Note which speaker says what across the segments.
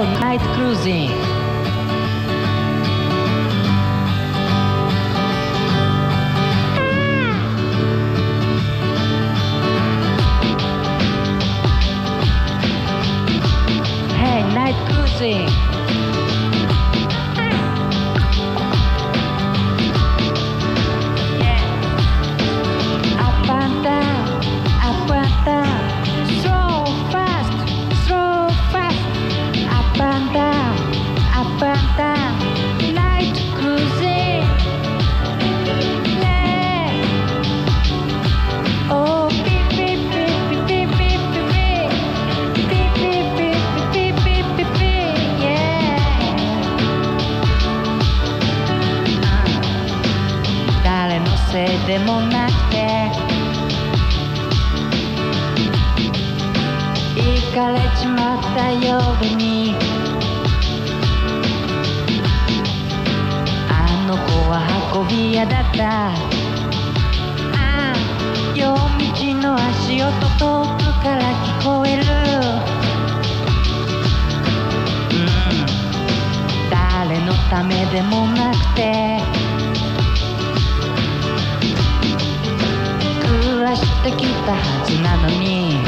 Speaker 1: for night cruising. Hey, night cruising. せいでもなくて。行かれちまった夜に。あの子は運び屋だった。ああ夜道の足音遠くから聞こえる。うん。誰のためでもなくて。暮らしてきたはずなのに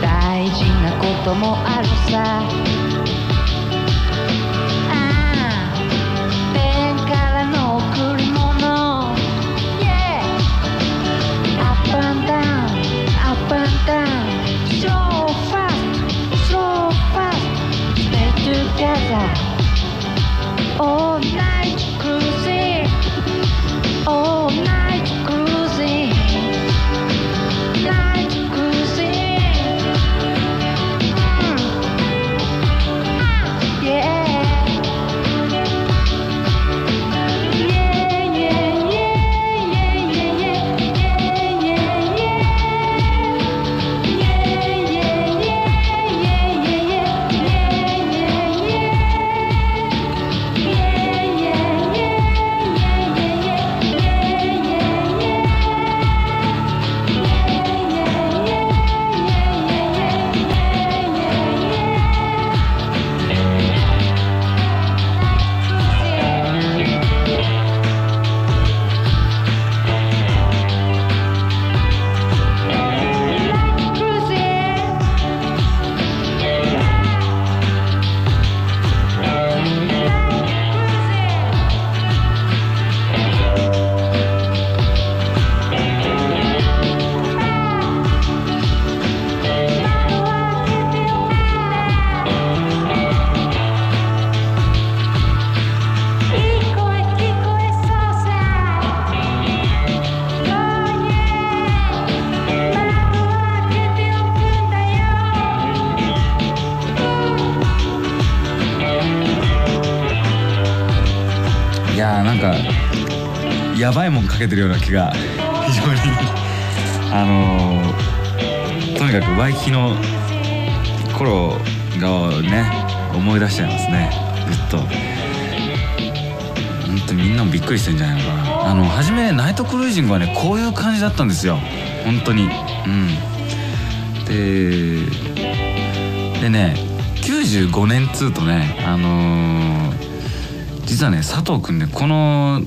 Speaker 1: 大事なこともあるさああ天からの贈り物 Yeah Up and down Up and down So fast So fast Stay together All night
Speaker 2: やばいもんかけてるような気が非常に。あのーとにかくワイキキの頃がね思い出しちゃいますね。ずっと。本当にみんなもびっくりしてんじゃないのかな。あの初めナイトクルージングはねこういう感じだったんですよ。本当に。うん。ででね95年っつうとねあのー実はね佐藤くんねこの